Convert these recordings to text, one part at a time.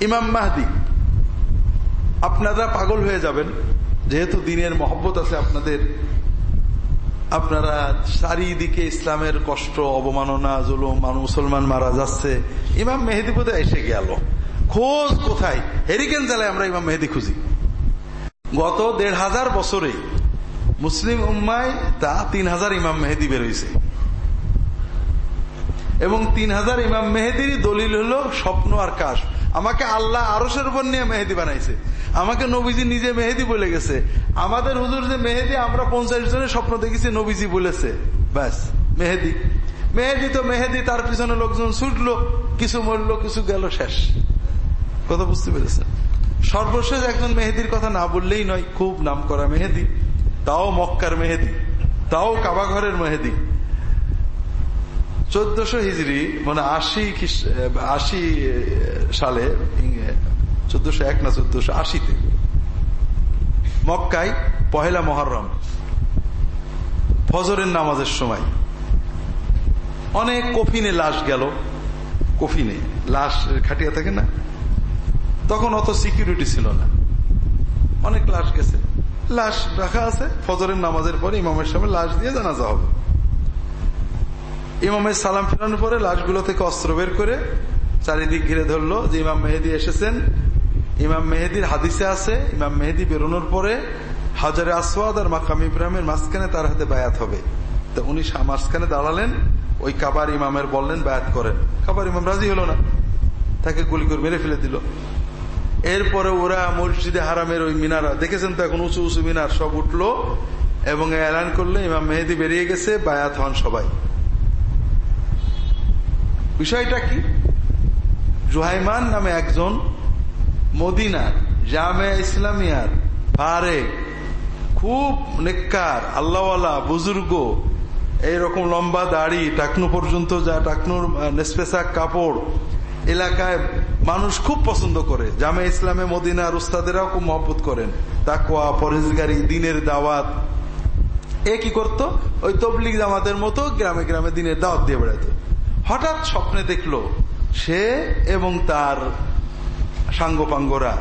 ইমাম মাহদি, আপনারা পাগল হয়ে যাবেন। যেহেতু দিনের মহব্বত আছে আপনাদের, আপনারা চারিদিকে ইসলামের কষ্ট, অবমাননা, জুলুম মুসলমান মারা যাচ্ছে। ইমাম মেহেদি বোধহয় এসে গেল। খোঁজ কোথায়? হেরিকেন জেলায় আমরা ইমাম মেহেদি খুঁজি। গত দেড় হাজার বছরে মুসলিম উম্মায় তা তিন হাজার ইমাম মেহেদি বেরোইছে। এবং তিন হাজার ইমাম মেহেদির দলিল হলো স্বপ্ন আর কাশ। আমাকে আল্লাহ আরসের উপর নিয়ে মেহেদি বানাইছে। আমাকে নবীজি নিজে মেহেদি বলে গেছে। আমাদের হুজুর যে মেহেদি, আমরা পঞ্চাশ জনের স্বপ্ন দেখেছি নবীজি বলেছে। ব্যাস, মেহেদি। মেহেদি তো মেহেদি, তার পিছনে লোকজন ছুটলো, কিছু মরলো, কিছু গেল শেষ। কথা বুঝতে পেরেছেন? সর্বশেষ একজন মেহেদির কথা না বললেই নয়, খুব নাম করা মেহেদি। তাও মক্কার মেহেদি, তাও কাবাঘরের মেহেদি। চোদ্দশো হিজড়ি মানে আশি আশি সালে চোদ্দশো এক না চোদ্দশো আশিতে, মক্কায় পহেলা মহরম, ফজরের নামাজের সময়। অনেক কফিনে লাশ গেল, কফিনে, লাশ খাটিয়া থাকে না? তখন অত সিকিউরিটি ছিল না। অনেক লাশ গেছে। লাশ রাখা আছে, ফজরের নামাজের পরে ইমামের সামনে লাশ দিয়ে জানাজা হবে। ইমামের সালাম ফেরানোর পরে লাশগুলো থেকে অস্ত্র বের করে চারিদিক ঘিরে ধরলো যে ইমাম মেহেদি এসেছেন। ইমাম মেহেদির হাদিসে আছে, ইমাম মেহেদি বেরোনোর পরে হাজারে আসওয়াদ আর মাকাম ইব্রাহিমের মাঝখানে তার হাতে বায়াত হবে। তো উনি মাঝখানে দাঁড়ালেন, ওই কাবার ইমামের বললেন, বায়াত করেন। কাবার ইমাম রাজি হলো না। তাকে গুলি করে মেরে ফেলে দিল। এরপরে ওরা মসজিদে হারামের ওই মিনারা, দেখেছেন তো এখন উঁচু উঁচু মিনার, সব উঠল এবং এলান করলে, ইমাম মেহেদি বেরিয়ে গেছে, বায়াত হন সবাই। বিষয়টা কি? জুহাইমান নামে একজন মদিনার, জামে ইসলামিয়ার ফারে খুব নেককার, আল্লাহওয়ালা, বুজুর্গ, এইরকম লম্বা দাড়ি, টাকনু পর্যন্ত যা টাকনুর নেসপেসাক কাপড়, এলাকায় মানুষ খুব পছন্দ করে। জামে ইসলামে মদিনার উস্তাদেরাও খুব মহব্বত করেন। তাকুয়া পরেজগারি দিনের দাওয়াত। এ কি করত? ওই তবলিগ জামাতের মতো গ্রামে গ্রামে দিনের দাওয়াত দিয়ে বেড়াত হঠাৎ স্বপ্নে দেখল সে এবং তার সাঙ্গপাঙ্গরা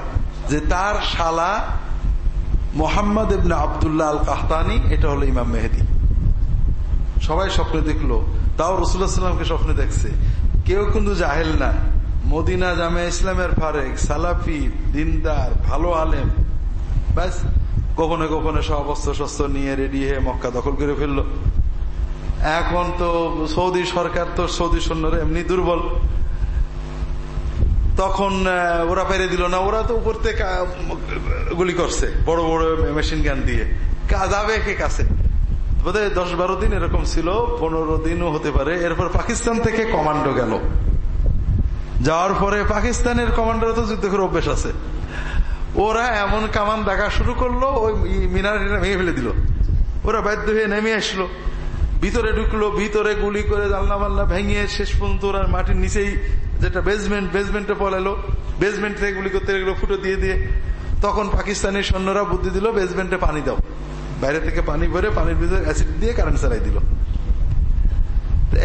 যে তার শালা Mohammed Ibn Abdullah al Qahtani এটা হলো ইমাম মেহেদি। সবাই স্বপ্নে দেখল, তাও রসুল্লাহামকে স্বপ্নে দেখছে। কেউ কিন্তু জাহেল না। মদিনা জামে ইসলামের ফারেক, সালাফি, দিনদার, ভালো আলেম। ব্যাস, গোপনে গোপনে সব অস্ত্র শস্ত্র নিয়ে রেডি হয়ে মক্কা দখল করে ফেলল। এখন তো সৌদি সরকার তো সৌদি সৈন্যরা এমনি দুর্বল। তখন ওরা পেরে দিল না। ওরা তো উপর থেকে গুলি করছে, বড় বড় মেশিন গান দিয়ে। যাবে কে কাছে? বোধহয় দশ বারো দিন এরকম ছিল, পনেরো দিনও হতে পারে। এরপর পাকিস্তান থেকে কমান্ডো গেল। যাওয়ার পরে পাকিস্তানের কমান্ডার তো যুদ্ধ করে অভ্যেস আছে। ওরা এমন কামান দেখা শুরু করল, ওই মিনার ভেঙে ফেলে দিল। ওরা বাধ্য হয়ে নেমে আসলো। ভিতরে ঢুকলো, ভিতরে গুলি করে জানলা মাল্লা ভেঙে শেষ পর্যন্ত ওরা মাটির নিচেই যেটা বেসমেন্ট বেসমেন্টে পলালো। বেসমেন্ট থেকে গুলি করতে গেলো, ফুটো দিয়ে দিয়ে। তখন পাকিস্তানের সৈন্যরা বুদ্ধি দিল বেসমেন্টে পানি দাও। বাইরে থেকে পানি ভরে পানির ভিতরে অ্যাসিড দিয়ে কারেন্ট চালাই দিল।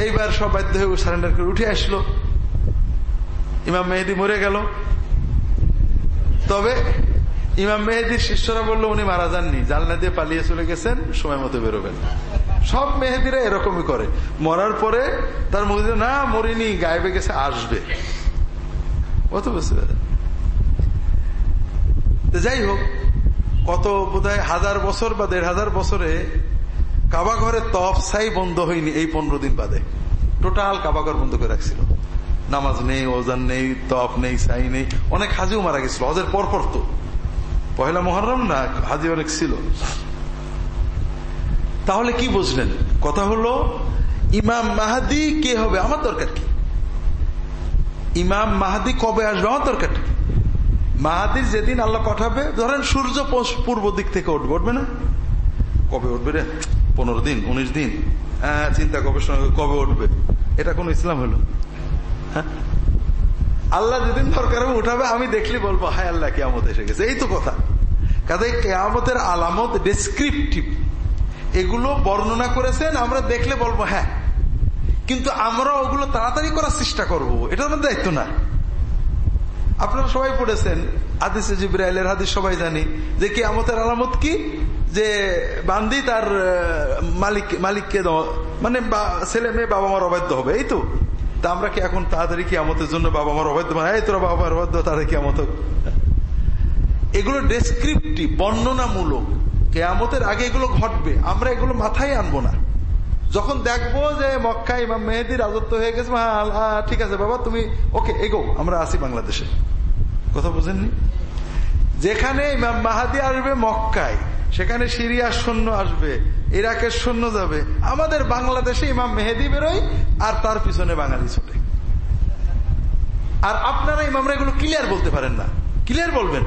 এইবার সব বাধ্য হয়ে সারেন্ডার করে উঠে আসলো। ইমাম মেহেদি মরে গেল। তবে ইমাম মেহেদির শিষ্যরা বলল, উনি মারা যাননি। জালনা দিয়ে পালিয়ে চলে গেছেন, সময় মতো বেরোবেন। সব মেহেদিরা এরকমই করে। মরার পরে তার মধ্যে না, মরিনি, গায়েবে গেছে, আসবে। কত বুঝতে যাই হোক, কত বোধ হাজার বছর বা দেড় হাজার বছরে কাবা ঘরের তফ সাই বন্ধ হয়নি এই পনেরো দিন বাদে। টোটাল কাবাঘর বন্ধ করে রাখছিল। নামাজ নেই, ওজান নেই, তফ নেই, সাই নেই। অনেক হাজিও মারা গেছিল। হজের পর পর তো। পহেলা মহরম না হাজি অনেক ছিল। তাহলে কি বুঝলেন? কথা হলো, ইমাম মাহাদি কে হবে? আমার দরকার কি? ইমাম মাহাদি কবে আসবে? আমার দরকার কি? মাহাদির যেদিন আল্লাহ পাঠাবে, ধরেন সূর্য পূর্ব দিক থেকে উঠবে উঠবে না? কবে উঠবে রে? পনেরো দিন, উনিশ দিন? হ্যাঁ চিন্তা গবেষণা কবে উঠবে? এটা কোন ইসলাম হলো? হ্যাঁ? আল্লাহ যেদিন দরকার উঠাবে, আমি দেখলি বলব, হায় আল্লাহ, কেয়ামত এসে গেছে। এই তো কথা। কাজে কেয়ামতের আলামত ডেসক্রিপটিভ এগুলো বর্ণনা করেছেন, আমরা দেখলে বলব হ্যাঁ। কিন্তু আমরা ওগুলো তাড়াতাড়ি করার চেষ্টা করব এটা আমাদের দায়িত্ব না। আপনারা সবাই পড়েছেন, হাদিসে জিব্রাইলের হাদিস, সবাই জানি, যে কি আমতের আলামত কি? যে বান্দি তার মালিক, মালিককে মানে ছেলে মেয়ে বাবা মার অবাধ্য হবে, এই তো? তা আমরা কি এখন তাড়াতাড়ি কি আমতের জন্য বাবা মার অবাধ্য? মানে এই তোরা বাবা মার অবাধ্য তাদের কি আমত এগুলো ডেসক্রিপটিভ বর্ণনামূলক। কেয়ামতের আগে এগুলো ঘটবে, আমরা এগুলো মাথায় আনব না। যখন দেখব যে মক্কা ইমাম মেহেদি রাজত্ব হয়ে গেছে ঠিক আছে বাবা, তুমি, ওকে এগো আমরা আসি বাংলাদেশে। কথা বুঝেননি? যেখানে ইমাম মাহাদি আসবে মক্কায়, সেখানে সিরিয়ার সৈন্য আসবে, ইরাকের সৈন্য যাবে, আমাদের বাংলাদেশে ইমাম মেহেদি বেরোয়, আর তার পিছনে বাঙালি ছুটে। আর আপনারা ইমামরা এগুলো ক্লিয়ার বলতে পারেন না। ক্লিয়ার বলবেন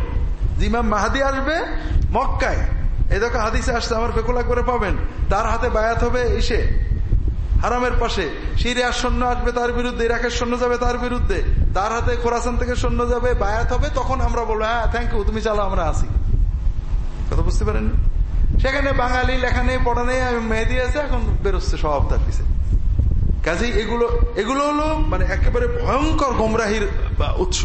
যে ইমাম মাহাদি আসবে মক্কায়। এই দেখো হাদিসে আসছে, আমার ফেকুলা করে পাবেন। তার হাতে বায়াত হবে, এসে হারামের পাশে। সিরিয়ার সৈন্য আসবে তার বিরুদ্ধে, ইরাকের সৈন্য যাবে তার বিরুদ্ধে। তার হাতে খোরাসান থেকে সৈন্য যাবে, বায়াত হবে, তখন আমরা বলব হ্যাঁ থ্যাংক ইউ তুমি চালো আমরা আসি কথা বুঝতে পারেন সেখানে বাঙালি লেখা নেই, পড়া নেই, আমি মেহেদি আছে, এখন বেরোচ্ছে, সব তার পিছে। কাজেই এগুলো এগুলো হলো মানে একেবারে ভয়ঙ্কর গোমরাহির উৎস।